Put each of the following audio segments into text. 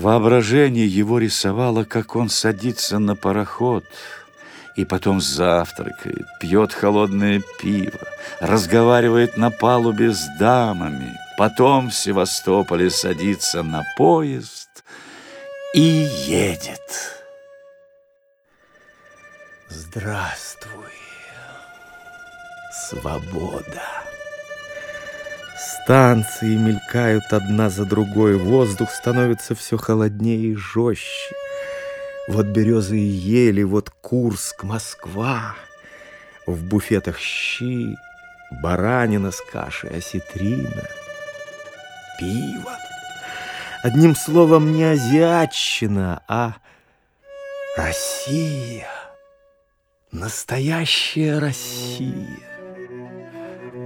Воображение его рисовало, как он садится на пароход и потом завтракает, пьет холодное пиво, разговаривает на палубе с дамами, потом в Севастополе садится на поезд и едет. Здравствуй, свобода. Станции мелькают одна за другой, воздух становится все холоднее и жестче. Вот березы и ели, вот Курск, Москва. В буфетах щи, баранина с кашей, осетрина, пиво. Одним словом, не азиатчина, а Россия. Настоящая Россия.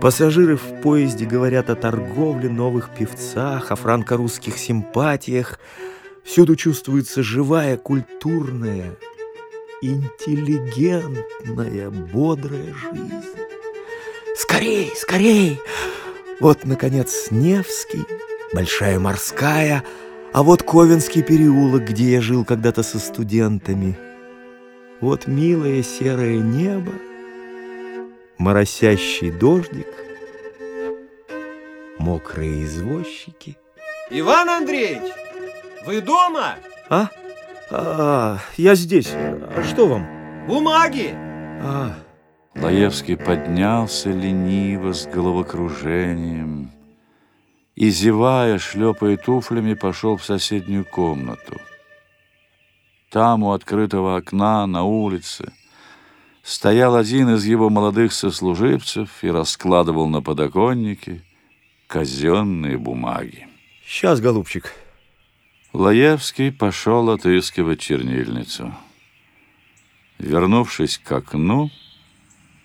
Пассажиры в поезде говорят о торговле, новых певцах, о франко-русских симпатиях. Всюду чувствуется живая, культурная, интеллигентная, бодрая жизнь. Скорей, скорей! Вот, наконец, Невский, Большая морская, а вот Ковенский переулок, где я жил когда-то со студентами. Вот милое серое небо, моросящий дождик, мокрые извозчики. Иван Андреевич, вы дома? А? А, я здесь. А что вам? Бумаги! А, Лаевский поднялся лениво с головокружением и, зевая, шлепая туфлями, пошел в соседнюю комнату. Там, у открытого окна, на улице, стоял один из его молодых сослуживцев и раскладывал на подоконнике казенные бумаги. сейчас, голубчик. Лаевский пошел отыскивать чернильницу. Вернувшись к окну,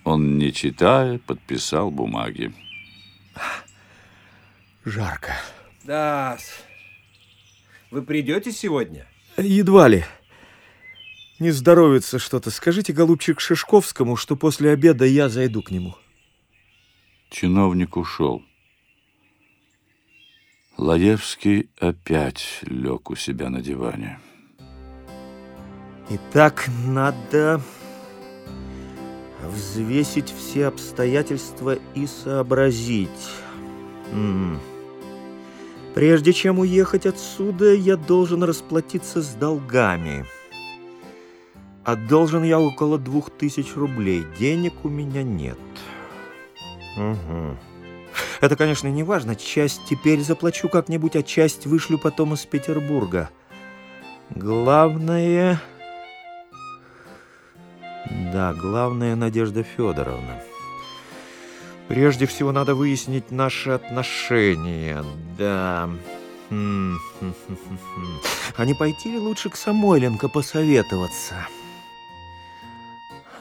он, не читая, подписал бумаги. Жарко. Да. Вы придете сегодня? Едва ли. Не здоровится что-то. Скажите, голубчик Шишковскому, что после обеда я зайду к нему. Чиновник ушел. Лаевский опять лег у себя на диване. Итак, надо взвесить все обстоятельства и сообразить. М. Прежде чем уехать отсюда, я должен расплатиться с долгами. А должен я около двух тысяч рублей. Денег у меня нет. Мгм. Это, конечно, не важно. Часть теперь заплачу как-нибудь, а часть вышлю потом из Петербурга. Главное... Да, главное Надежда Федоровна. Прежде всего надо выяснить наши отношения. Да. А не пойти ли лучше к Самойленко посоветоваться?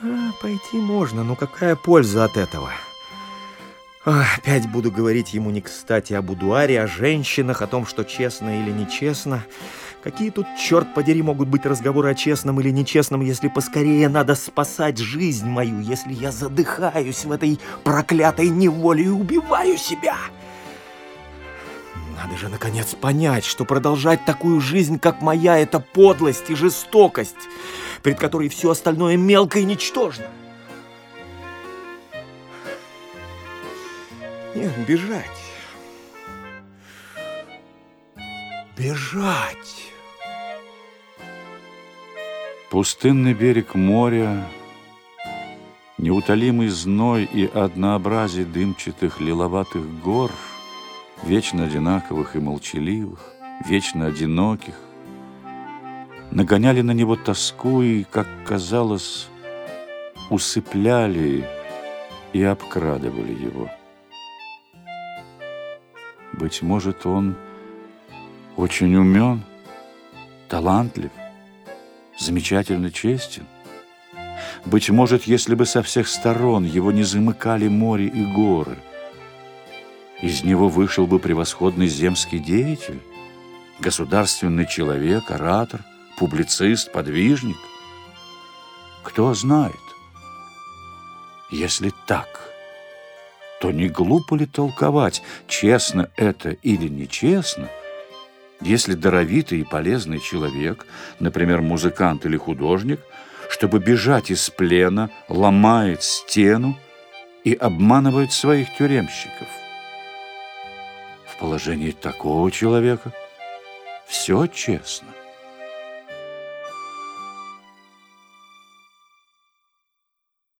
А, пойти можно, но какая польза от этого? Опять буду говорить ему не кстати о будуаре, о женщинах, о том, что честно или нечестно. Какие тут, черт подери, могут быть разговоры о честном или нечестном, если поскорее надо спасать жизнь мою, если я задыхаюсь в этой проклятой неволе и убиваю себя? Надо же, наконец, понять, что продолжать такую жизнь, как моя, это подлость и жестокость, пред которой все остальное мелко и ничтожно. Нет, бежать. Бежать. Пустынный берег моря, неутолимый зной и однообразие дымчатых лиловатых гор, вечно одинаковых и молчаливых, вечно одиноких, нагоняли на него тоску и, как казалось, усыпляли и обкрадывали его. Быть может, он очень умен, талантлив, замечательно честен. Быть может, если бы со всех сторон его не замыкали море и горы, из него вышел бы превосходный земский деятель, государственный человек, оратор, публицист, подвижник. Кто знает, если так, то не глупо ли толковать, честно это или нечестно, Если даровитый и полезный человек, например, музыкант или художник, чтобы бежать из плена, ломает стену и обманывает своих тюремщиков. В положении такого человека все честно.